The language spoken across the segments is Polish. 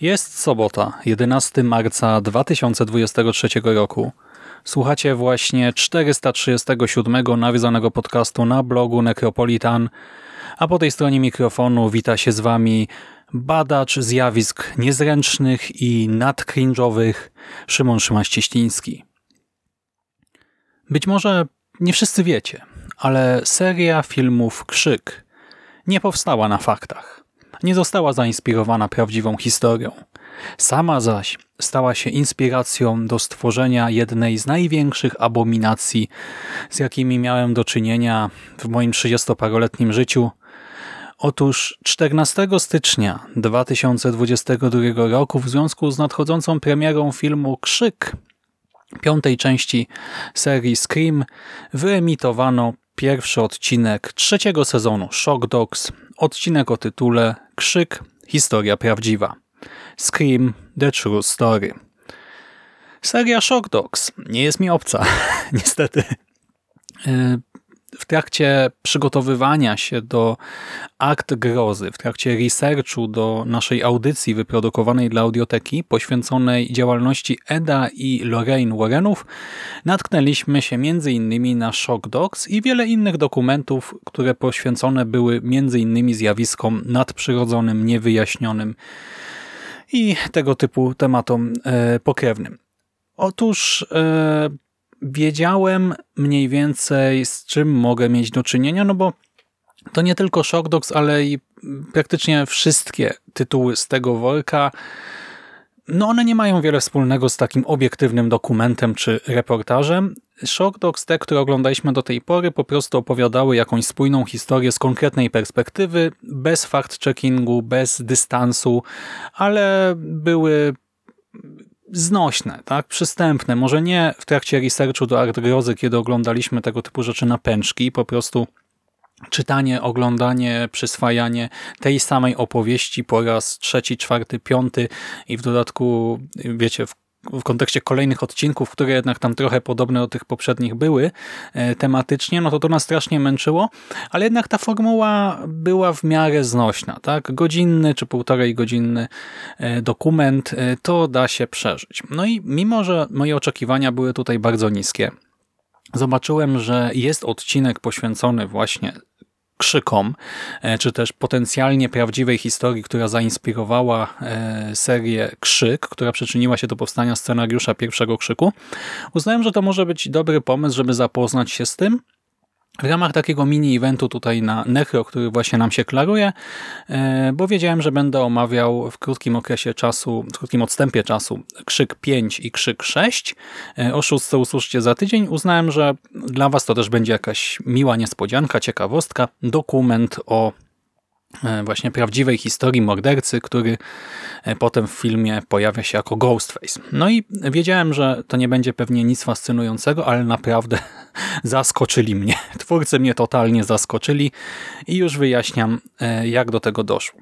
Jest sobota, 11 marca 2023 roku. Słuchacie właśnie 437 nawiązanego podcastu na blogu Necropolitan, a po tej stronie mikrofonu wita się z wami badacz zjawisk niezręcznych i nadcringe'owych Szymon Szymaś-Cieśliński. Być może nie wszyscy wiecie, ale seria filmów Krzyk nie powstała na faktach nie została zainspirowana prawdziwą historią. Sama zaś stała się inspiracją do stworzenia jednej z największych abominacji, z jakimi miałem do czynienia w moim 30-paroletnim życiu. Otóż 14 stycznia 2022 roku w związku z nadchodzącą premierą filmu Krzyk, piątej części serii Scream, wyemitowano pierwszy odcinek trzeciego sezonu Shock Dogs, odcinek o tytule Krzyk, historia prawdziwa. Scream, The True Story. Seria Shock Dogs nie jest mi obca, niestety. W trakcie przygotowywania się do akt grozy, w trakcie researchu do naszej audycji wyprodukowanej dla audioteki poświęconej działalności Eda i Lorraine Warrenów, natknęliśmy się m.in. na Shock Dogs i wiele innych dokumentów, które poświęcone były m.in. zjawiskom nadprzyrodzonym, niewyjaśnionym i tego typu tematom e, pokrewnym. Otóż e, wiedziałem mniej więcej z czym mogę mieć do czynienia, no bo to nie tylko Shock Dogs, ale i praktycznie wszystkie tytuły z tego worka no one nie mają wiele wspólnego z takim obiektywnym dokumentem czy reportażem. Shock Dogs, te, które oglądaliśmy do tej pory, po prostu opowiadały jakąś spójną historię z konkretnej perspektywy, bez fact-checkingu, bez dystansu, ale były znośne, tak, przystępne. Może nie w trakcie researchu do Art Grozy, kiedy oglądaliśmy tego typu rzeczy na pęczki, po prostu czytanie, oglądanie, przyswajanie tej samej opowieści po raz trzeci, czwarty, piąty i w dodatku, wiecie, w w kontekście kolejnych odcinków, które jednak tam trochę podobne do tych poprzednich były e, tematycznie, no to to nas strasznie męczyło, ale jednak ta formuła była w miarę znośna. tak? Godzinny czy półtorej godzinny e, dokument, e, to da się przeżyć. No i mimo, że moje oczekiwania były tutaj bardzo niskie, zobaczyłem, że jest odcinek poświęcony właśnie krzykom, e, czy też potencjalnie prawdziwej historii, która zainspirowała e, serię Krzyk, która przyczyniła się do powstania scenariusza pierwszego Krzyku, uznałem, że to może być dobry pomysł, żeby zapoznać się z tym, w ramach takiego mini-eventu tutaj na Necro, który właśnie nam się klaruje, e, bo wiedziałem, że będę omawiał w krótkim okresie czasu, w krótkim odstępie czasu Krzyk 5 i Krzyk 6. E, o szóstce usłyszcie za tydzień. Uznałem, że dla Was to też będzie jakaś miła niespodzianka, ciekawostka, dokument o E, właśnie prawdziwej historii mordercy, który potem w filmie pojawia się jako Ghostface. No i wiedziałem, że to nie będzie pewnie nic fascynującego, ale naprawdę zaskoczyli mnie. Twórcy mnie totalnie zaskoczyli i już wyjaśniam, e, jak do tego doszło.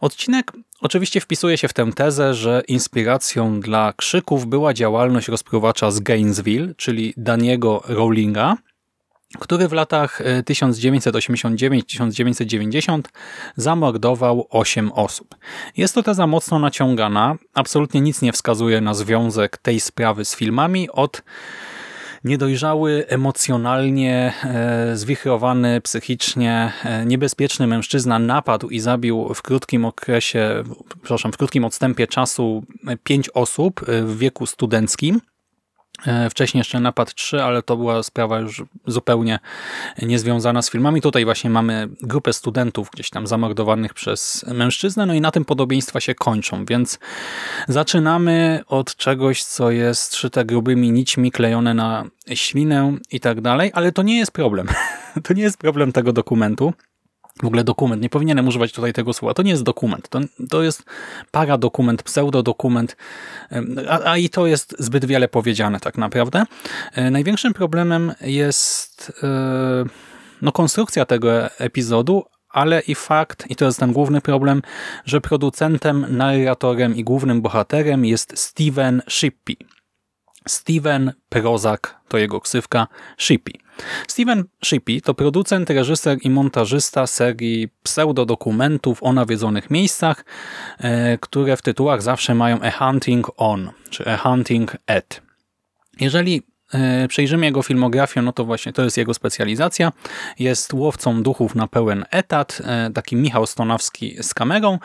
Odcinek oczywiście wpisuje się w tę tezę, że inspiracją dla krzyków była działalność rozpruwacza z Gainesville, czyli Daniego Rowlinga, który w latach 1989-1990 e, zamordował 8 osób. Jest to teza mocno naciągana, absolutnie nic nie wskazuje na związek tej sprawy z filmami od niedojrzały, emocjonalnie, e, zwichrowany psychicznie, e, niebezpieczny mężczyzna napadł i zabił w krótkim okresie, przepraszam, w krótkim odstępie czasu pięć osób w wieku studenckim. E, wcześniej jeszcze Napad 3, ale to była sprawa już zupełnie niezwiązana z filmami. Tutaj właśnie mamy grupę studentów gdzieś tam zamordowanych przez mężczyznę, no i na tym podobieństwa się kończą, więc zaczynamy od czegoś, co jest szyte grubymi nićmi, klejone na ślinę i tak dalej, ale to nie jest problem. To nie jest problem tego dokumentu w ogóle dokument, nie powinienem używać tutaj tego słowa, to nie jest dokument, to, to jest paradokument, pseudodokument, a, a i to jest zbyt wiele powiedziane tak naprawdę. E, największym problemem jest e, no, konstrukcja tego epizodu, ale i fakt, i to jest ten główny problem, że producentem, narratorem i głównym bohaterem jest Steven Shippey. Steven Prozak to jego ksywka Shippey. Steven Shippey to producent, reżyser i montażysta serii pseudodokumentów o nawiedzonych miejscach, e, które w tytułach zawsze mają A Hunting On, czy A Hunting At. Jeżeli e, przejrzymy jego filmografię, no to właśnie to jest jego specjalizacja. Jest łowcą duchów na pełen etat, e, taki Michał Stonawski z kamerą.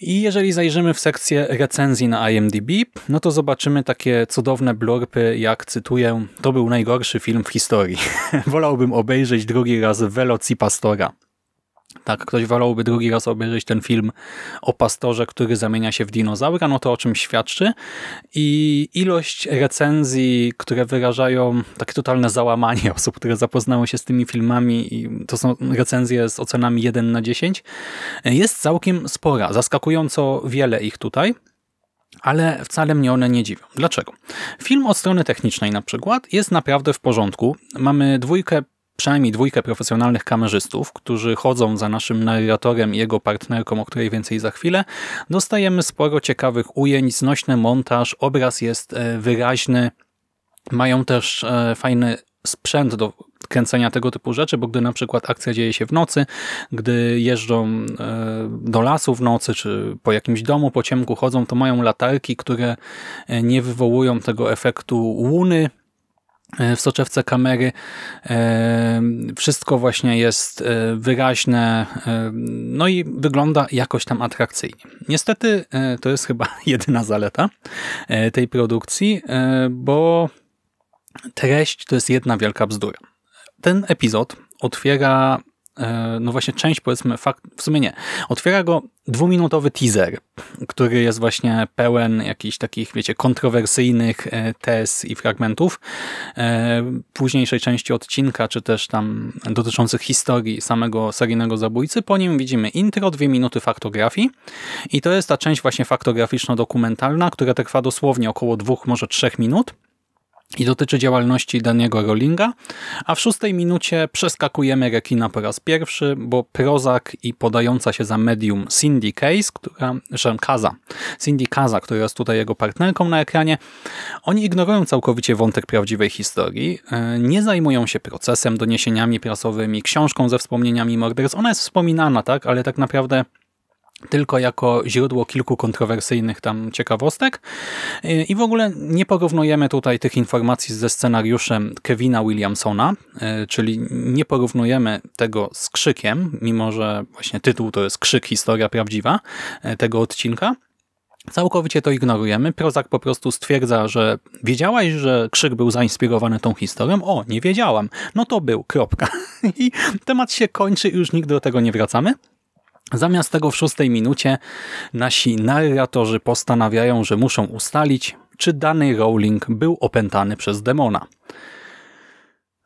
I jeżeli zajrzymy w sekcję recenzji na IMDb, no to zobaczymy takie cudowne blurpy, jak cytuję, to był najgorszy film w historii. Wolałbym obejrzeć drugi raz Veloci Pastora. Tak, ktoś wolałby drugi raz obejrzeć ten film o pastorze, który zamienia się w dinozaura, no to o czym świadczy. I ilość recenzji, które wyrażają takie totalne załamanie osób, które zapoznały się z tymi filmami i to są recenzje z ocenami 1 na 10, jest całkiem spora. Zaskakująco wiele ich tutaj ale wcale mnie one nie dziwią. Dlaczego? Film od strony technicznej na przykład jest naprawdę w porządku. Mamy dwójkę przynajmniej dwójkę profesjonalnych kamerzystów, którzy chodzą za naszym narratorem i jego partnerką, o której więcej za chwilę. Dostajemy sporo ciekawych ujęć, znośny montaż, obraz jest e, wyraźny, mają też e, fajny sprzęt do kręcenia tego typu rzeczy, bo gdy na przykład akcja dzieje się w nocy, gdy jeżdżą e, do lasu w nocy, czy po jakimś domu po ciemku chodzą, to mają latarki, które nie wywołują tego efektu łuny, w soczewce kamery. E, wszystko właśnie jest e, wyraźne, no i wygląda jakoś tam atrakcyjnie. Niestety to jest chyba jedyna zaleta tej produkcji, bo treść to jest jedna wielka bzdura. Ten epizod otwiera E, no właśnie część, powiedzmy, fakt, w sumie nie. Otwiera go dwuminutowy teaser, który jest właśnie pełen jakichś takich, wiecie, kontrowersyjnych e, tez i fragmentów e, późniejszej części odcinka, czy też tam dotyczących historii samego seryjnego zabójcy. Po nim widzimy intro, dwie minuty faktografii i to jest ta część właśnie faktograficzno-dokumentalna, która trwa dosłownie około dwóch, może trzech minut i dotyczy działalności Daniego Rollinga, a w szóstej minucie przeskakujemy rekina po raz pierwszy, bo prozak i podająca się za medium Cindy Case, która, że Kaza, Cindy Kaza, która jest tutaj jego partnerką na ekranie, oni ignorują całkowicie wątek prawdziwej historii, e, nie zajmują się procesem, doniesieniami prasowymi, książką ze wspomnieniami morderstw. Ona jest wspominana, tak, ale tak naprawdę tylko jako źródło kilku kontrowersyjnych tam ciekawostek i w ogóle nie porównujemy tutaj tych informacji ze scenariuszem Kevina Williamsona, e, czyli nie porównujemy tego z Krzykiem, mimo że właśnie tytuł to jest Krzyk, historia prawdziwa e, tego odcinka. Całkowicie to ignorujemy. Prozak po prostu stwierdza, że wiedziałaś, że Krzyk był zainspirowany tą historią? O, nie wiedziałam. No to był, kropka. I temat się kończy już nigdy do tego nie wracamy. Zamiast tego w szóstej minucie nasi narratorzy postanawiają, że muszą ustalić, czy dany Rowling był opętany przez demona.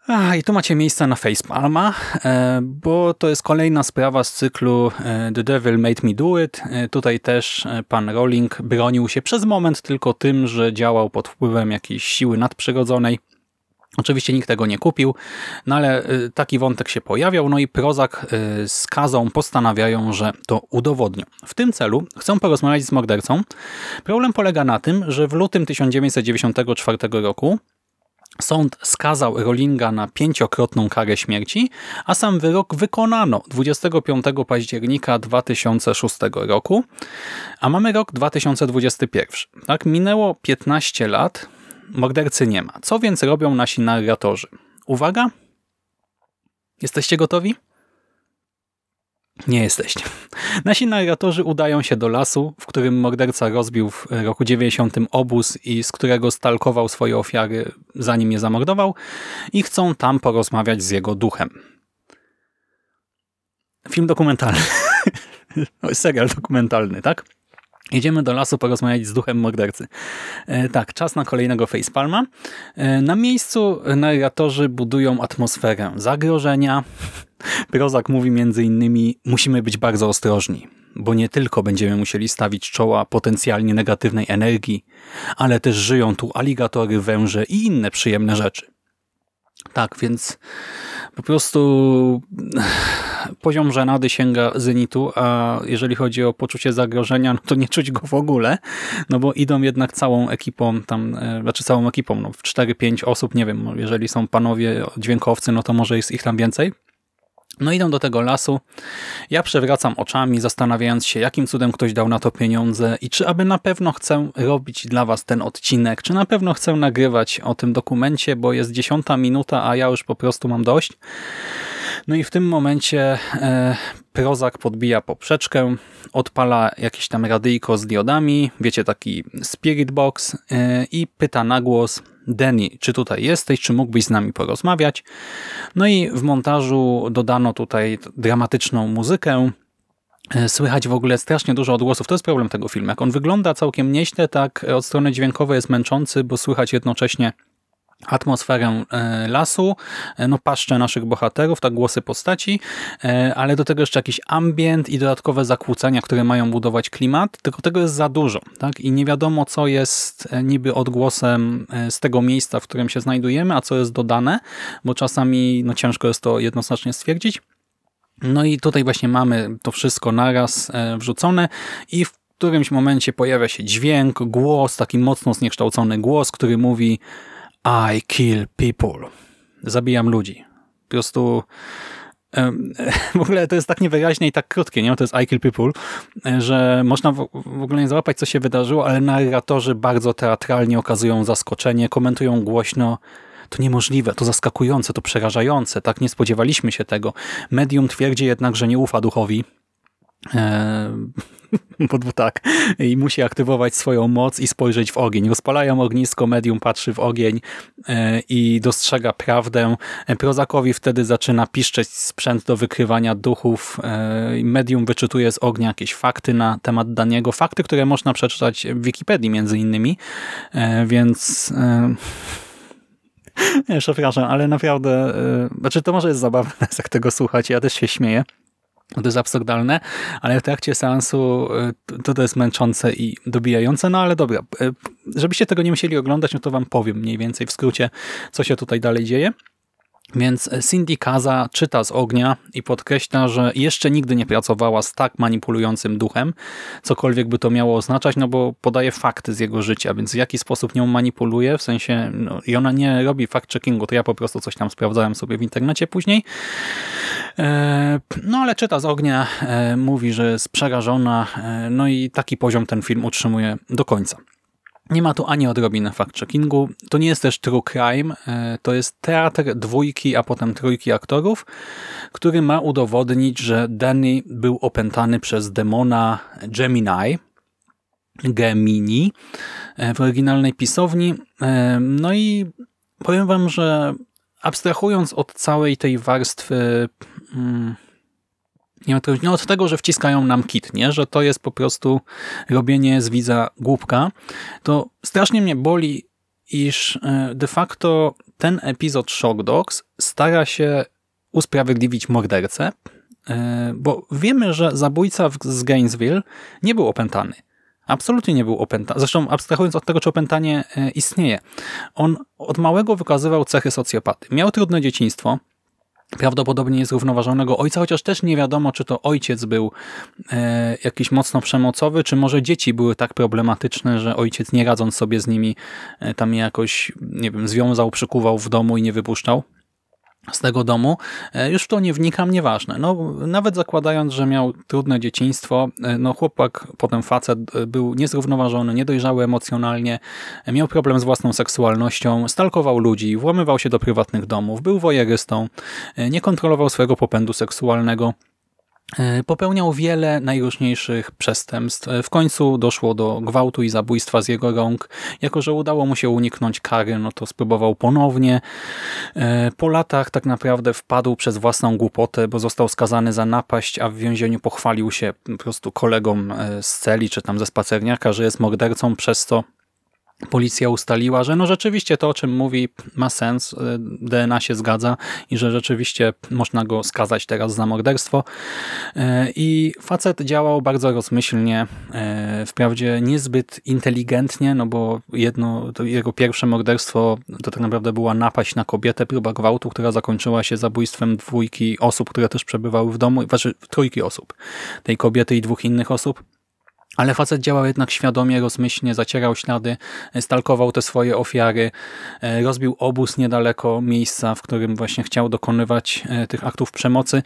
A, I tu macie miejsce na Facepalma, e, bo to jest kolejna sprawa z cyklu e, The Devil Made Me Do It. E, tutaj też pan Rowling bronił się przez moment tylko tym, że działał pod wpływem jakiejś siły nadprzyrodzonej. Oczywiście nikt tego nie kupił, no ale y, taki wątek się pojawiał, no i Prozak y, z Kazą postanawiają, że to udowodnią. W tym celu chcą porozmawiać z mordercą. Problem polega na tym, że w lutym 1994 roku Sąd skazał Rollinga na pięciokrotną karę śmierci, a sam wyrok wykonano 25 października 2006 roku, a mamy rok 2021. Tak, minęło 15 lat Mordercy nie ma. Co więc robią nasi narratorzy? Uwaga! Jesteście gotowi? Nie jesteście. Nasi narratorzy udają się do lasu, w którym morderca rozbił w roku 90 obóz i z którego stalkował swoje ofiary, zanim je zamordował i chcą tam porozmawiać z jego duchem. Film dokumentalny. Serial dokumentalny, tak? Jedziemy do lasu porozmawiać z duchem mordercy. E, tak, czas na kolejnego facepalma. E, na miejscu narratorzy budują atmosferę zagrożenia. Prozak mówi między innymi, musimy być bardzo ostrożni, bo nie tylko będziemy musieli stawić czoła potencjalnie negatywnej energii, ale też żyją tu aligatory, węże i inne przyjemne rzeczy. Tak, więc po prostu poziom żenady sięga zenitu, a jeżeli chodzi o poczucie zagrożenia, no to nie czuć go w ogóle, no bo idą jednak całą ekipą, tam, e, znaczy całą ekipą, no w 4-5 osób, nie wiem, jeżeli są panowie dźwiękowcy, no to może jest ich tam więcej, no idą do tego lasu. Ja przewracam oczami, zastanawiając się, jakim cudem ktoś dał na to pieniądze i czy aby na pewno chcę robić dla was ten odcinek, czy na pewno chcę nagrywać o tym dokumencie, bo jest dziesiąta minuta, a ja już po prostu mam dość. No i w tym momencie e, Prozak podbija poprzeczkę, odpala jakieś tam radyjko z diodami, wiecie, taki spirit box e, i pyta na głos, Danny, czy tutaj jesteś, czy mógłbyś z nami porozmawiać? No i w montażu dodano tutaj dramatyczną muzykę, e, Słychać w ogóle strasznie dużo odgłosów. To jest problem tego filmu. Jak on wygląda całkiem nieźle, tak od strony dźwiękowej jest męczący, bo słychać jednocześnie atmosferę e, lasu, e, no paszcze naszych bohaterów, tak głosy postaci, e, ale do tego jeszcze jakiś ambient i dodatkowe zakłócenia, które mają budować klimat, tylko tego jest za dużo, tak? I nie wiadomo, co jest niby odgłosem z tego miejsca, w którym się znajdujemy, a co jest dodane, bo czasami no ciężko jest to jednoznacznie stwierdzić. No i tutaj właśnie mamy to wszystko naraz wrzucone i w którymś momencie pojawia się dźwięk, głos, taki mocno zniekształcony głos, który mówi i kill people. Zabijam ludzi. Po prostu w ogóle to jest tak niewyraźne i tak krótkie, nie? To jest I kill people, że można w ogóle nie załapać, co się wydarzyło, ale narratorzy bardzo teatralnie okazują zaskoczenie, komentują głośno. To niemożliwe, to zaskakujące, to przerażające, tak? Nie spodziewaliśmy się tego. Medium twierdzi jednak, że nie ufa duchowi, bo tak, i musi aktywować swoją moc i spojrzeć w ogień. Rozpalają ognisko, medium patrzy w ogień e, i dostrzega prawdę. Prozakowi wtedy zaczyna piszczeć sprzęt do wykrywania duchów. E, medium wyczytuje z ognia jakieś fakty na temat Daniego. Fakty, które można przeczytać w Wikipedii między innymi, e, więc... Przepraszam, ale naprawdę, znaczy to może jest zabawne, jak tego słuchać, ja też się śmieję, to jest absurdalne, ale w trakcie seansu e, to, to jest męczące i dobijające, no ale dobra, e, żebyście tego nie musieli oglądać, no to wam powiem mniej więcej w skrócie, co się tutaj dalej dzieje. Więc Cindy Kaza czyta z ognia i podkreśla, że jeszcze nigdy nie pracowała z tak manipulującym duchem, cokolwiek by to miało oznaczać, no bo podaje fakty z jego życia, więc w jaki sposób nią manipuluje, w sensie, no, i ona nie robi fact-checkingu, to ja po prostu coś tam sprawdzałem sobie w internecie później. E, no ale czyta z ognia, e, mówi, że jest przerażona, e, no i taki poziom ten film utrzymuje do końca. Nie ma tu ani odrobiny fact-checkingu. To nie jest też true crime. To jest teatr dwójki, a potem trójki aktorów, który ma udowodnić, że Danny był opętany przez demona Gemini, Gemini w oryginalnej pisowni. No i powiem wam, że abstrahując od całej tej warstwy mm, nie ma no od tego, że wciskają nam kit, nie? że to jest po prostu robienie z widza głupka, to strasznie mnie boli, iż e, de facto ten epizod Shock Dogs stara się usprawiedliwić mordercę, e, bo wiemy, że zabójca z Gainesville nie był opętany. Absolutnie nie był opętany. Zresztą abstrahując od tego, czy opętanie e, istnieje. On od małego wykazywał cechy socjopaty. Miał trudne dzieciństwo, prawdopodobnie zrównoważonego ojca, chociaż też nie wiadomo, czy to ojciec był e, jakiś mocno przemocowy, czy może dzieci były tak problematyczne, że ojciec nie radząc sobie z nimi e, tam je jakoś, nie wiem, związał, przykuwał w domu i nie wypuszczał. Z tego domu. E, już w to nie wnikam, nieważne. No, nawet zakładając, że miał trudne dzieciństwo, e, no chłopak, potem facet e, był niezrównoważony, niedojrzały emocjonalnie, miał problem z własną seksualnością, stalkował ludzi, włamywał się do prywatnych domów, był wojerystą, nie kontrolował swojego popędu seksualnego. E, popełniał wiele najróżniejszych przestępstw. E, w końcu doszło do gwałtu i zabójstwa z jego rąk. Jako, że udało mu się uniknąć kary, no to spróbował ponownie. E, po latach tak naprawdę wpadł przez własną głupotę, bo został skazany za napaść, a w więzieniu pochwalił się po prostu kolegom z celi, czy tam ze spacerniaka, że jest mordercą, przez co policja ustaliła, że no rzeczywiście to, o czym mówi, ma sens, y, DNA się zgadza i że rzeczywiście można go skazać teraz za morderstwo. Y, I facet działał bardzo rozmyślnie, y, wprawdzie niezbyt inteligentnie, no bo jedno, jego pierwsze morderstwo to tak naprawdę była napaść na kobietę, próba gwałtu, która zakończyła się zabójstwem dwójki osób, które też przebywały w domu, znaczy trójki osób, tej kobiety i dwóch innych osób. Ale facet działał jednak świadomie, rozmyślnie, zacierał ślady, stalkował te swoje ofiary, e, rozbił obóz niedaleko miejsca, w którym właśnie chciał dokonywać e, tych aktów przemocy.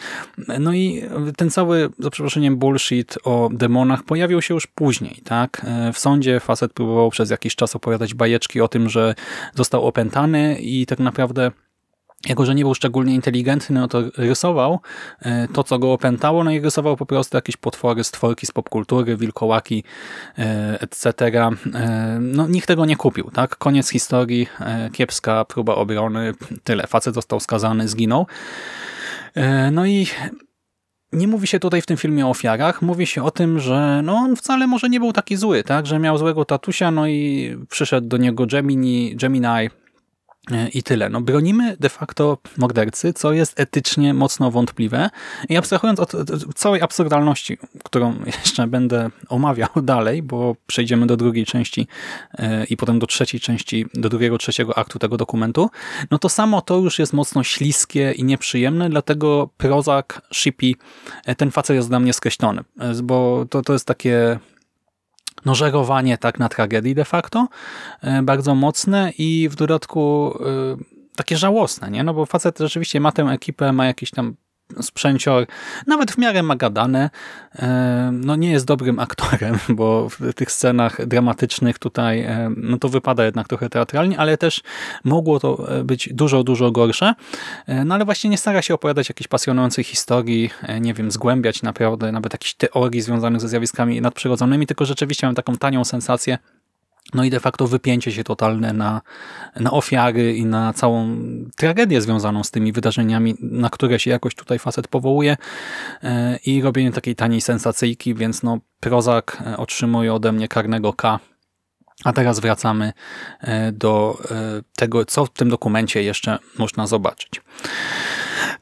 No i ten cały, za przeproszeniem, bullshit o demonach pojawił się już później. tak? E, w sądzie facet próbował przez jakiś czas opowiadać bajeczki o tym, że został opętany i tak naprawdę jako, że nie był szczególnie inteligentny, no to rysował e, to, co go opętało, no i rysował po prostu jakieś potwory, stworki z popkultury, wilkołaki, e, etc. E, no nikt tego nie kupił, tak? Koniec historii, kiepska próba obrony, tyle. Facet został skazany, zginął. No i nie mówi się tutaj w tym filmie o ofiarach, mówi się o tym, że no on wcale może nie był taki zły, tak? Że miał złego tatusia, no i przyszedł do niego Gemini, Gemini I tyle. No, bronimy de facto mordercy, co jest etycznie mocno wątpliwe. I abstrahując od całej absurdalności, którą jeszcze będę omawiał dalej, bo przejdziemy do drugiej części e, i potem do trzeciej części, do drugiego, trzeciego aktu tego dokumentu, no to samo to już jest mocno śliskie i nieprzyjemne, dlatego prozak, shippy, e, ten facet jest dla mnie skreślony, bo to, to jest takie no, żerowanie tak na tragedii de facto, e, bardzo mocne i w dodatku e, takie żałosne, nie? No bo facet rzeczywiście ma tę ekipę, ma jakiś tam sprzęcior, nawet w miarę ma gadane. E, no nie jest dobrym aktorem, bo w tych scenach dramatycznych tutaj e, no to wypada jednak trochę teatralnie, ale też mogło to e, być dużo, dużo gorsze. No ale właśnie nie stara się opowiadać jakiejś pasjonującej historii, nie wiem, zgłębiać naprawdę nawet jakichś teorii związanych ze zjawiskami nadprzyrodzonymi, tylko rzeczywiście mam taką tanią sensację, no i de facto wypięcie się totalne na, na ofiary i na całą tragedię związaną z tymi wydarzeniami, na które się jakoś tutaj facet powołuje e, i robienie takiej taniej sensacyjki, więc no Prozak e, otrzymuje ode mnie karnego K. A teraz wracamy e, do tego, co w tym dokumencie jeszcze można zobaczyć.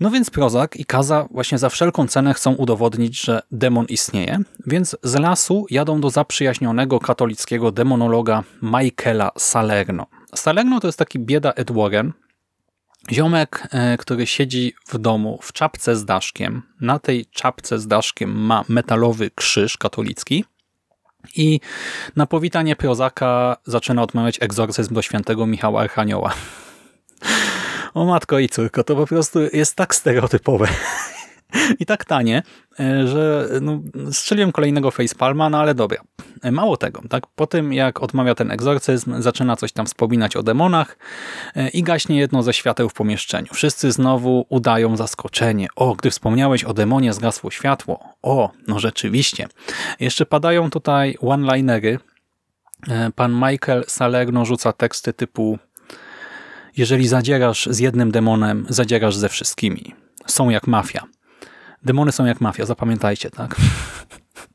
No więc Prozak i Kaza właśnie za wszelką cenę chcą udowodnić, że demon istnieje, więc z lasu jadą do zaprzyjaźnionego katolickiego demonologa Michaela Salerno. Salerno to jest taki bieda Ed Warren, Ziomek, e, który siedzi w domu w czapce z daszkiem. Na tej czapce z daszkiem ma metalowy krzyż katolicki. I na powitanie prozaka zaczyna odmawiać egzorcyzm do świętego Michała Archanioła. O matko i córko, to po prostu jest tak stereotypowe i tak tanie, e, że no, strzeliłem kolejnego facepalma, no ale dobra. E, mało tego, tak? Po tym jak odmawia ten egzorcyzm, zaczyna coś tam wspominać o demonach e, i gaśnie jedno ze świateł w pomieszczeniu. Wszyscy znowu udają zaskoczenie. O, gdy wspomniałeś o demonie, zgasło światło. O, no rzeczywiście. Jeszcze padają tutaj one-linery. Pan Michael Salerno rzuca teksty typu jeżeli zadzierasz z jednym demonem, zadzierasz ze wszystkimi. Są jak mafia. Demony są jak mafia, zapamiętajcie, tak?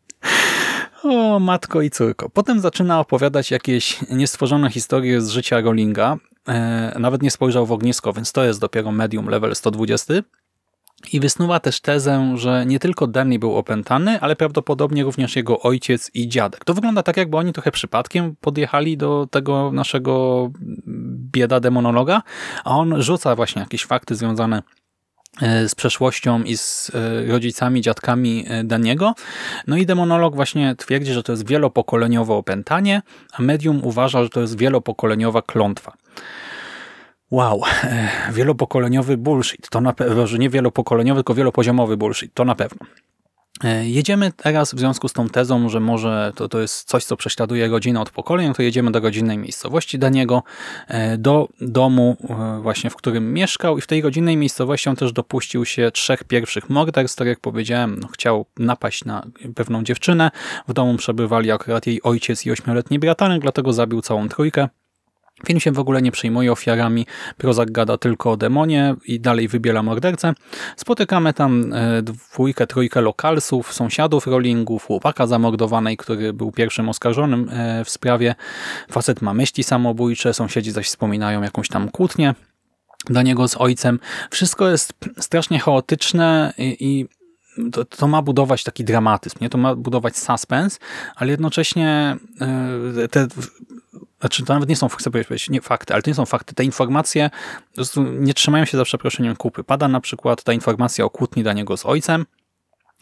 o, matko i córko. Potem zaczyna opowiadać jakieś niestworzone historie z życia Rollinga. E, nawet nie spojrzał w ognisko, więc to jest dopiero medium level 120. I wysnuwa też tezę, że nie tylko Danny był opętany, ale prawdopodobnie również jego ojciec i dziadek. To wygląda tak, jakby oni trochę przypadkiem podjechali do tego naszego bieda demonologa, a on rzuca właśnie jakieś fakty związane e, z przeszłością i z e, rodzicami, dziadkami e, Daniego. No i demonolog właśnie twierdzi, że to jest wielopokoleniowe opętanie, a medium uważa, że to jest wielopokoleniowa klątwa. Wow, e, wielopokoleniowy bullshit, to na pewno, że nie wielopokoleniowy, tylko wielopoziomowy bullshit, to na pewno. E, jedziemy teraz w związku z tą tezą, że może to, to jest coś, co prześladuje rodzinę od pokoleń, to jedziemy do rodzinnej miejscowości Daniego, e, do domu właśnie, w którym mieszkał i w tej rodzinnej miejscowości on też dopuścił się trzech pierwszych morderstw, tak jak powiedziałem, no, chciał napaść na pewną dziewczynę, w domu przebywali akurat jej ojciec i ośmioletni bratanek, dlatego zabił całą trójkę. Film się w ogóle nie przejmuje ofiarami, Prozak gada tylko o demonie i dalej wybiela mordercę. Spotykamy tam e, dwójkę, trójkę lokalsów, sąsiadów rollingów, chłopaka zamordowanej, który był pierwszym oskarżonym e, w sprawie. Facet ma myśli samobójcze, sąsiedzi zaś wspominają jakąś tam kłótnię dla niego z ojcem. Wszystko jest strasznie chaotyczne i, i to, to, ma budować taki dramatyzm, nie? to ma budować suspense, ale jednocześnie e, te znaczy to nawet nie są, chcę powiedzieć, nie fakty, ale to nie są fakty. Te informacje nie trzymają się za przeproszeniem kupy. Pada na przykład ta informacja o kłótni dla niego z ojcem,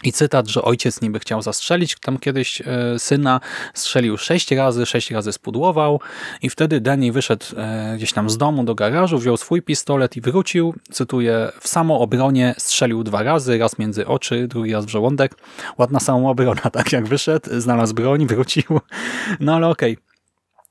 i cytat, że ojciec niby chciał zastrzelić tam kiedyś e, syna, strzelił sześć razy, sześć razy spudłował i wtedy Danny wyszedł e, gdzieś tam z domu do garażu, wziął swój pistolet i wrócił, cytuję, w samoobronie strzelił dwa razy, raz między oczy, drugi raz w żołądek. Ładna samoobrona, tak jak wyszedł, znalazł broń, wrócił. No ale okej. Okay.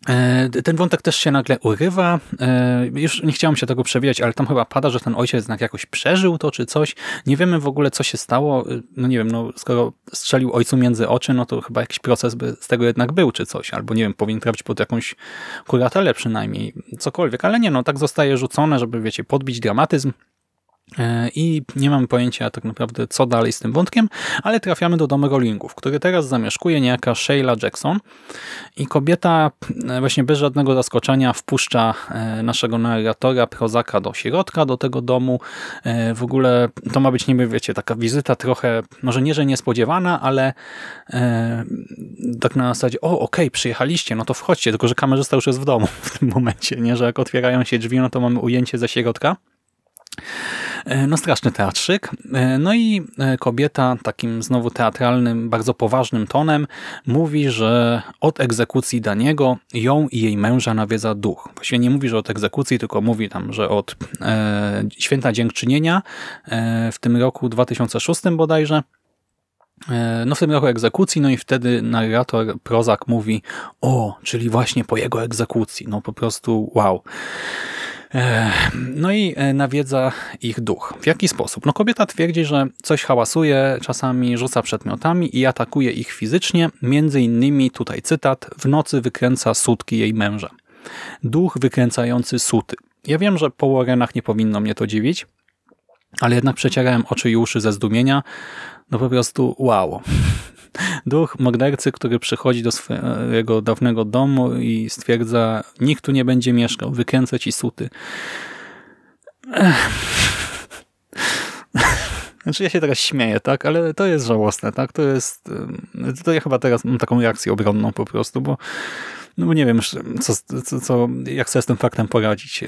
E, ten wątek też się nagle urywa. E, już nie chciałem się tego przewijać, ale tam chyba pada, że ten ojciec jednak jakoś przeżył to czy coś. Nie wiemy w ogóle, co się stało. E, no nie wiem, no skoro strzelił ojcu między oczy, no to chyba jakiś proces by z tego jednak był czy coś. Albo nie wiem, powinien trafić pod jakąś kuratelę przynajmniej. Cokolwiek. Ale nie, no tak zostaje rzucone, żeby wiecie, podbić dramatyzm. E, I nie mam pojęcia tak naprawdę, co dalej z tym wątkiem, ale trafiamy do domu Rollingów, który teraz zamieszkuje niejaka Sheila Jackson i kobieta e, właśnie bez żadnego zaskoczenia wpuszcza e, naszego narratora Prozaka do środka, do tego domu. W ogóle to ma być niby, wiecie, taka wizyta trochę, może nie, że niespodziewana, ale tak na zasadzie, o okej, okay, przyjechaliście, no to wchodźcie, tylko że kamerzysta już jest w domu w tym momencie, nie, że jak otwierają się drzwi, no to mamy ujęcie ze środka. E, no straszny teatrzyk. E, no i e, kobieta takim znowu teatralnym, bardzo poważnym tonem mówi, że od egzekucji Daniego ją i jej męża nawiedza duch. Właściwie nie mówi, że od egzekucji, tylko mówi tam, że od e, święta dziękczynienia e, w tym roku 2006 bodajże no w tym roku egzekucji, no i wtedy narrator Prozak mówi o, czyli właśnie po jego egzekucji. No po prostu wow. No i e, nawiedza ich duch. W jaki sposób? No kobieta twierdzi, że coś hałasuje, czasami rzuca przedmiotami i atakuje ich fizycznie. Między innymi, tutaj cytat, w nocy wykręca sutki jej męża. Duch wykręcający suty. Ja wiem, że po Warrenach nie powinno mnie to dziwić, ale jednak przecierałem oczy i uszy ze zdumienia. No po prostu wow. Duch mordercy, który przychodzi do swojego dawnego domu i stwierdza, nikt tu nie będzie mieszkał, wykręcę ci suty. Znaczy ja się teraz śmieję, tak? Ale to jest żałosne, tak? To jest... To ja chyba teraz mam taką reakcję obronną po prostu, bo no bo nie wiem, co, co, co, jak sobie z tym faktem poradzić.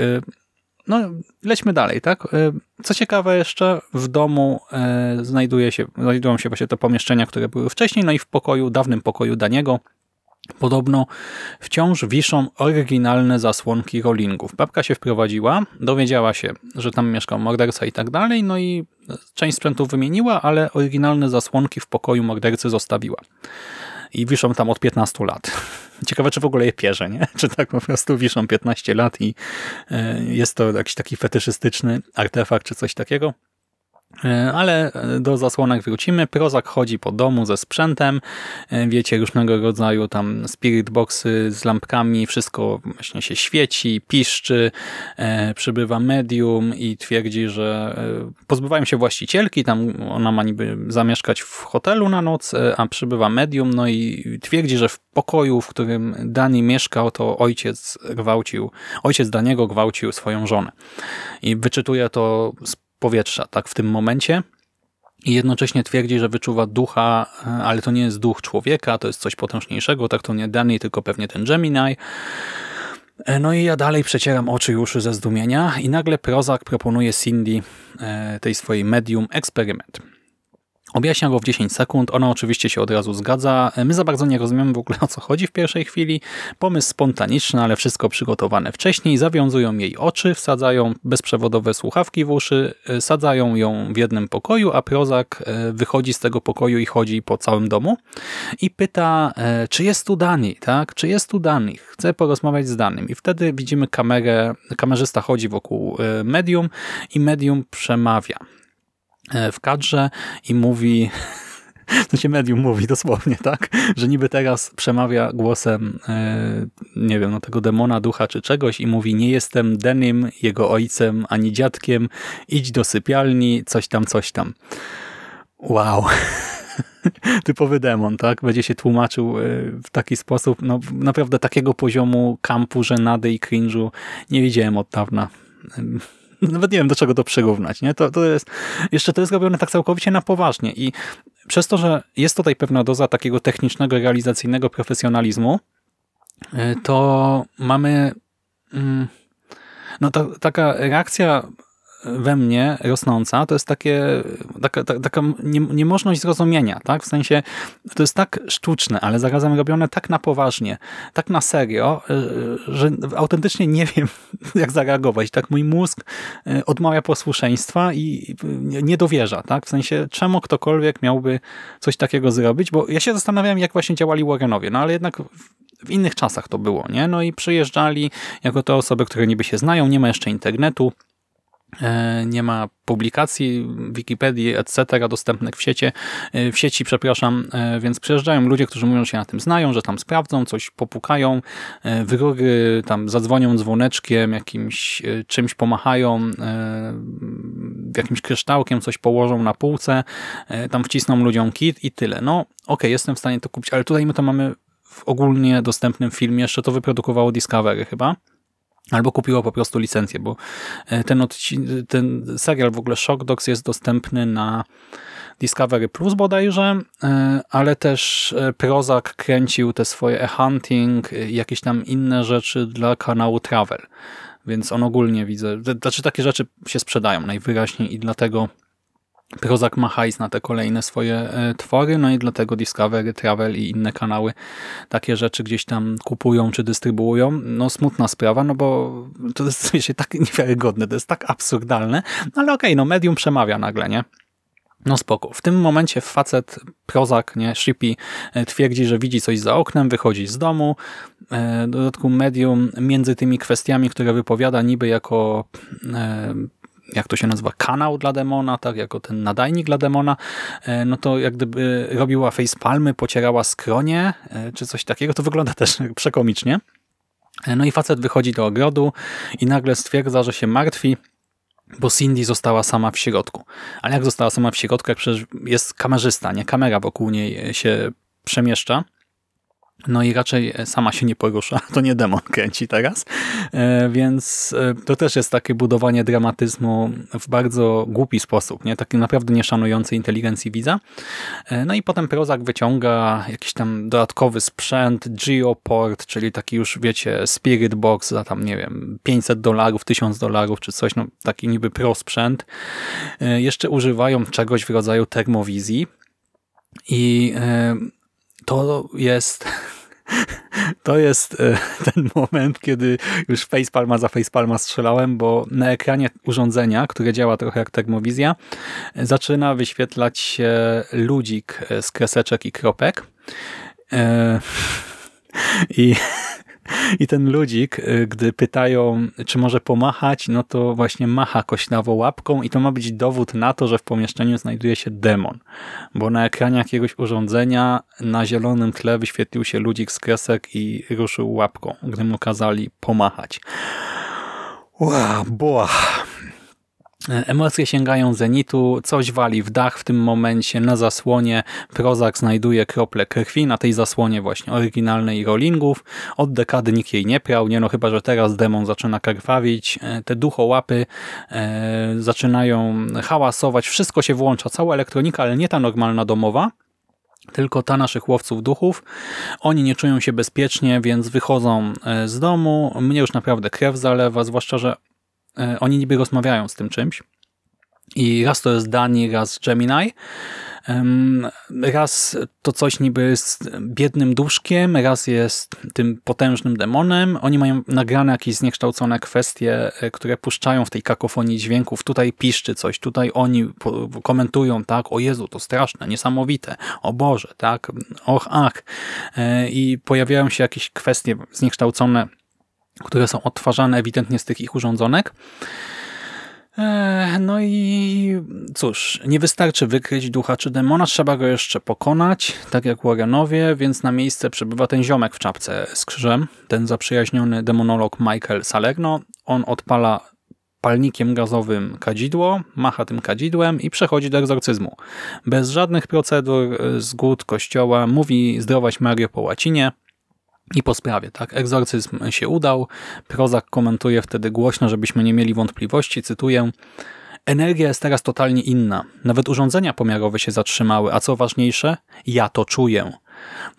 No, lećmy dalej, tak? E, co ciekawe jeszcze, w domu e, znajduje się, znajdują się właśnie te pomieszczenia, które były wcześniej, no i w pokoju, dawnym pokoju Daniego Podobno wciąż wiszą oryginalne zasłonki rollingów. Babka się wprowadziła, dowiedziała się, że tam mieszkał morderca i tak dalej, no i część sprzętu wymieniła, ale oryginalne zasłonki w pokoju mordercy zostawiła i wiszą tam od 15 lat. Ciekawe, czy w ogóle je pierze, nie? Czy tak po prostu wiszą 15 lat i e, jest to jakiś taki fetyszystyczny artefakt, czy coś takiego. E, ale do zasłonek wrócimy. Prozak chodzi po domu ze sprzętem, e, wiecie, różnego rodzaju tam spirit boxy z lampkami, wszystko właśnie się świeci, piszczy, e, przybywa medium i twierdzi, że pozbywają się właścicielki, tam ona ma niby zamieszkać w hotelu na noc, a przybywa medium, no i twierdzi, że w pokoju, w którym Dani mieszkał, to ojciec gwałcił, ojciec Daniego gwałcił swoją żonę. I wyczytuje to z powietrza tak w tym momencie i jednocześnie twierdzi, że wyczuwa ducha, e, ale to nie jest duch człowieka, to jest coś potężniejszego, tak to nie Danny, tylko pewnie ten Gemini. E, no i ja dalej przecieram oczy i uszy ze zdumienia i nagle Prozak proponuje Cindy, e, tej swojej medium, eksperyment. Objaśnia go w 10 sekund, ona oczywiście się od razu zgadza. My za bardzo nie rozumiemy w ogóle o co chodzi w pierwszej chwili. Pomysł spontaniczny, ale wszystko przygotowane wcześniej. Zawiązują jej oczy, wsadzają bezprzewodowe słuchawki w uszy, e, sadzają ją w jednym pokoju, a Prozak e, wychodzi z tego pokoju i chodzi po całym domu i pyta, e, czy jest tu Dani, tak? Czy jest tu Dani? Chce porozmawiać z danym. I wtedy widzimy kamerę, kamerzysta chodzi wokół medium i medium przemawia. E, w kadrze i mówi, to się medium mówi dosłownie, tak? Że niby teraz przemawia głosem, e, nie wiem, no tego demona, ducha czy czegoś i mówi, nie jestem Denim, jego ojcem, ani dziadkiem, idź do sypialni, coś tam, coś tam. Wow. Typowy demon, tak? Będzie się tłumaczył e, w taki sposób. No naprawdę takiego poziomu kampu, żenady i cringe'u nie widziałem od dawna nawet nie wiem do czego to przyrównać. Nie? To, to jest, jeszcze to jest robione tak całkowicie na poważnie i przez to, że jest tutaj pewna doza takiego technicznego, realizacyjnego profesjonalizmu, y, to mamy mm, no ta, taka reakcja we mnie rosnąca, to jest takie, taka, taka nie, niemożność zrozumienia, tak? W sensie, to jest tak sztuczne, ale zarazem robione tak na poważnie, tak na serio, e, że autentycznie nie wiem, jak zareagować. Tak, mój mózg e, odmawia posłuszeństwa i nie dowierza, tak? W sensie, czemu ktokolwiek miałby coś takiego zrobić, bo ja się zastanawiałem, jak właśnie działali Warrenowie, no ale jednak w innych czasach to było, nie? No i przyjeżdżali jako te osoby, które niby się znają, nie ma jeszcze internetu, nie ma publikacji Wikipedii, etc. dostępnych w sieci, e, w sieci, przepraszam, e, więc przyjeżdżają ludzie, którzy mówią, że się na tym znają, że tam sprawdzą, coś popukają, w góry tam zadzwonią dzwoneczkiem, jakimś czymś pomachają, jakimś kryształkiem coś położą na półce, tam wcisną ludziom kit i tyle. No, okej, okay, jestem w stanie to kupić, ale tutaj my to mamy w ogólnie dostępnym filmie, jeszcze to wyprodukowało Discovery chyba, Albo kupiło po prostu licencję, bo e, ten, ten serial w ogóle Shock Dogs jest dostępny na Discovery Plus bodajże, e, ale też e, Prozak kręcił te swoje e-hunting jakieś tam inne rzeczy dla kanału Travel. Więc on ogólnie widzę, znaczy takie rzeczy się sprzedają najwyraźniej i dlatego Prozak ma hajs na te kolejne swoje e, twory, no i dlatego Discovery, Travel i inne kanały takie rzeczy gdzieś tam kupują czy dystrybuują. No smutna sprawa, no bo to jest wiecie, tak niewiarygodne, to jest tak absurdalne, no ale okej, okay, no medium przemawia nagle, nie? No spoko. W tym momencie facet, prozak, nie, Shippy e, twierdzi, że widzi coś za oknem, wychodzi z domu. E, w dodatku medium między tymi kwestiami, które wypowiada niby jako jak to się nazywa, kanał dla demona, tak, jako ten nadajnik dla demona, e, no to jak gdyby robiła facepalmy, pocierała skronie, e, czy coś takiego, to wygląda też przekomicznie. E, no i facet wychodzi do ogrodu i nagle stwierdza, że się martwi, bo Cindy została sama w środku. Ale jak została sama w środku, jak przecież jest kamerzysta, nie? Kamera wokół niej się przemieszcza, no i raczej e, sama się nie porusza, to nie demon kręci teraz, e, więc e, to też jest takie budowanie dramatyzmu w bardzo głupi sposób, nie? taki naprawdę nieszanujący inteligencji widza. No i potem Prozak wyciąga jakiś tam dodatkowy sprzęt, Geoport, czyli taki już wiecie Spirit Box za tam nie wiem 500 dolarów, 1000 dolarów czy coś, no taki niby pro sprzęt. Jeszcze używają czegoś w rodzaju termowizji i to jest to jest e, ten moment, kiedy już facepalma za facepalma strzelałem, bo na ekranie urządzenia, które działa trochę jak termowizja, zaczyna wyświetlać się ludzik z kreseczek i kropek. E, I i ten ludzik, y, gdy pytają, czy może pomachać, no to właśnie macha koślawo łapką i to ma być dowód na to, że w pomieszczeniu znajduje się demon. Bo na ekranie jakiegoś urządzenia na zielonym tle wyświetlił się ludzik z kresek i ruszył łapką, gdy mu kazali pomachać. Wow, boah. Emocje sięgają zenitu, coś wali w dach w tym momencie, na zasłonie Prozak znajduje krople krwi, na tej zasłonie właśnie oryginalnej rollingów. Od dekady nikt jej nie prał, nie no chyba, że teraz demon zaczyna krwawić, e, te duchołapy e, zaczynają hałasować, wszystko się włącza, cała elektronika, ale nie ta normalna domowa, tylko ta naszych łowców duchów. Oni nie czują się bezpiecznie, więc wychodzą e, z domu. Mnie już naprawdę krew zalewa, zwłaszcza, że E, oni niby rozmawiają z tym czymś, I raz to jest Dani, raz Gemini. Raz to coś niby jest biednym duszkiem, raz jest tym potężnym demonem. Oni mają nagrane jakieś zniekształcone kwestie, e, które puszczają w tej kakofonii dźwięków. Tutaj piszczy coś, tutaj oni komentują, tak, o Jezu, to straszne, niesamowite, o Boże, tak, och, ach. E, I pojawiają się jakieś kwestie zniekształcone, które są odtwarzane ewidentnie z tych ich urządzonek. No i cóż, nie wystarczy wykryć ducha czy demona, trzeba go jeszcze pokonać, tak jak Warrenowie, więc na miejsce przybywa ten ziomek w czapce z krzyżem, ten zaprzyjaźniony demonolog Michael Salerno. On odpala palnikiem gazowym kadzidło, macha tym kadzidłem i przechodzi do egzorcyzmu. Bez żadnych procedur, zgód kościoła, mówi zdrowaś Mario po łacinie, i po sprawie, tak? Egzorcyzm się udał. Prozak komentuje wtedy głośno, żebyśmy nie mieli wątpliwości, cytuję. Energia jest teraz totalnie inna. Nawet urządzenia pomiarowe się zatrzymały, a co ważniejsze, ja to czuję.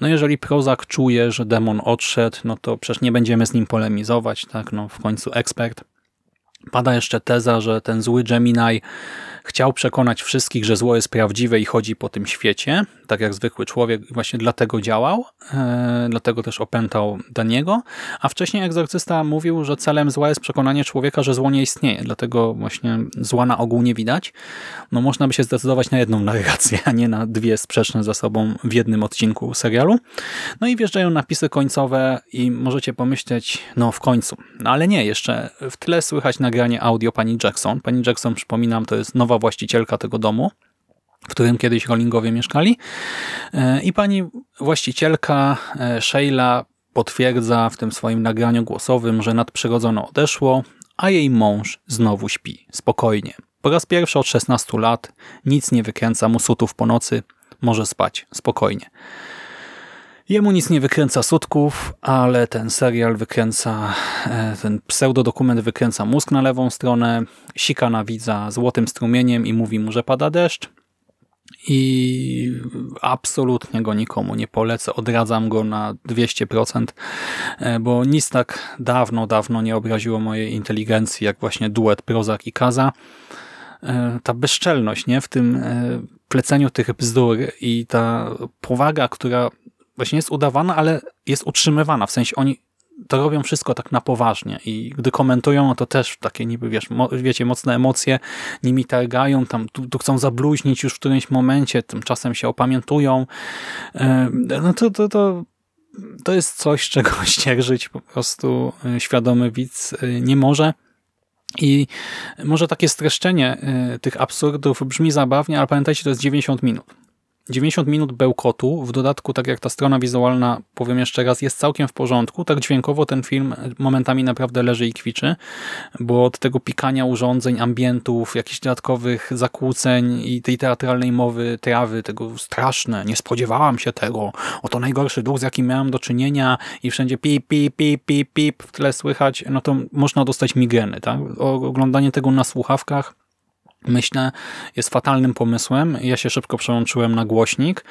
No jeżeli Prozak czuje, że demon odszedł, no to przecież nie będziemy z nim polemizować, tak? No w końcu ekspert. Pada jeszcze teza, że ten zły Gemini Chciał przekonać wszystkich, że zło jest prawdziwe i chodzi po tym świecie, tak jak zwykły człowiek, właśnie dlatego działał, e, dlatego też opętał Daniego, a wcześniej egzorcysta mówił, że celem zła jest przekonanie człowieka, że zło nie istnieje, dlatego właśnie zła na ogół nie widać. No można by się zdecydować na jedną narrację, a nie na dwie sprzeczne ze sobą w jednym odcinku serialu. No i wjeżdżają napisy końcowe i możecie pomyśleć, no w końcu. No ale nie, jeszcze w tle słychać nagranie audio pani Jackson. Pani Jackson, przypominam, to jest nowa właścicielka tego domu, w którym kiedyś Rollingowie mieszkali. E, I pani właścicielka e, Sheila potwierdza w tym swoim nagraniu głosowym, że nadprzyrodzono odeszło, a jej mąż znowu śpi, spokojnie. Po raz pierwszy od 16 lat nic nie wykręca mu sutów po nocy, może spać spokojnie. Jemu nic nie wykręca sutków, ale ten serial wykręca, e, ten pseudodokument wykręca mózg na lewą stronę, sika na widza złotym strumieniem i mówi mu, że pada deszcz. I absolutnie go nikomu nie polecę. Odradzam go na 200%, e, bo nic tak dawno, dawno nie obraziło mojej inteligencji, jak właśnie duet Prozak i Kaza. E, ta bezczelność nie? w tym pleceniu tych bzdur i ta powaga, która właśnie jest udawana, ale jest utrzymywana. W sensie oni to robią wszystko tak na poważnie i gdy komentują, to też takie niby, wiesz, mo, wiecie, mocne emocje nimi targają, tam tu, tu, chcą zabluźnić już w którymś momencie, tymczasem się opamiętują. No to, to, to, to jest coś, czego ścierżyć po prostu e, świadomy widz e, nie może. I może takie streszczenie e, tych absurdów brzmi zabawnie, ale pamiętajcie, to jest 90 minut. 90 minut bełkotu, w dodatku tak jak ta strona wizualna, powiem jeszcze raz, jest całkiem w porządku, tak dźwiękowo ten film momentami naprawdę leży i kwiczy, bo od tego pikania urządzeń, ambientów, jakichś dodatkowych zakłóceń i tej teatralnej mowy trawy, tego straszne, nie spodziewałam się tego, oto najgorszy duch, z jakim miałam do czynienia i wszędzie pip, pip, pip, pip, pip w tle słychać, no to można dostać migreny, tak? Oglądanie tego na słuchawkach myślę, jest fatalnym pomysłem. Ja się szybko przełączyłem na głośnik,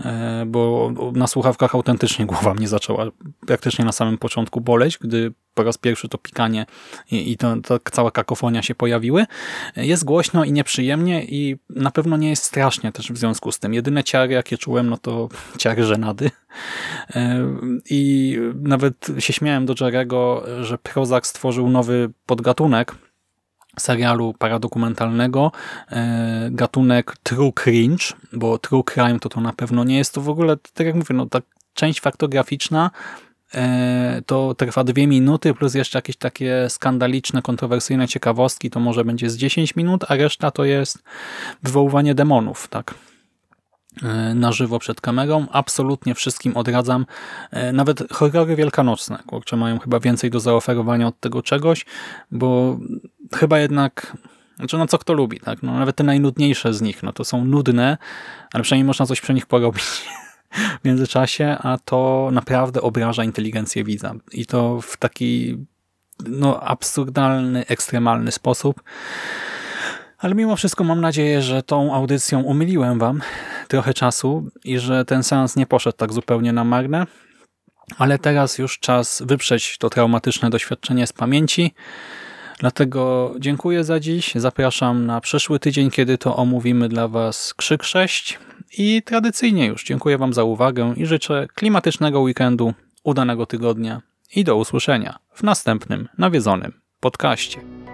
e, bo na słuchawkach autentycznie głowa mnie zaczęła praktycznie na samym początku boleć, gdy po raz pierwszy to pikanie i, i to, to cała kakofonia się pojawiły. Jest głośno i nieprzyjemnie i na pewno nie jest strasznie też w związku z tym. Jedyne ciary, jakie czułem, no to ciary żenady. E, I nawet się śmiałem do Jarego, że Prozac stworzył nowy podgatunek, serialu paradokumentalnego, e, gatunek true cringe, bo true crime to to na pewno nie jest to w ogóle, tak jak mówię, no ta część faktograficzna e, to trwa dwie minuty, plus jeszcze jakieś takie skandaliczne, kontrowersyjne ciekawostki, to może będzie z 10 minut, a reszta to jest wywoływanie demonów, tak. E, na żywo przed kamerą. Absolutnie wszystkim odradzam. Nawet horrory wielkanocne, kurczę, mają chyba więcej do zaoferowania od tego czegoś, bo chyba jednak znaczy, no co kto lubi, tak? No, nawet te najnudniejsze z nich, no to są nudne, ale przynajmniej można coś przy nich porobić w międzyczasie, a to naprawdę obraża inteligencję widza. I to w taki no, absurdalny, ekstremalny sposób. Ale mimo wszystko mam nadzieję, że tą audycją umyliłem wam trochę czasu i że ten seans nie poszedł tak zupełnie na marne. Ale teraz już czas wyprzeć to traumatyczne doświadczenie z pamięci. Dlatego dziękuję za dziś. Zapraszam na przyszły tydzień, kiedy to omówimy dla Was Krzyk 6. I tradycyjnie już dziękuję Wam za uwagę i życzę klimatycznego weekendu, udanego tygodnia i do usłyszenia w następnym nawiedzonym podcaście.